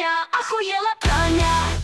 Таня, охуела Таня.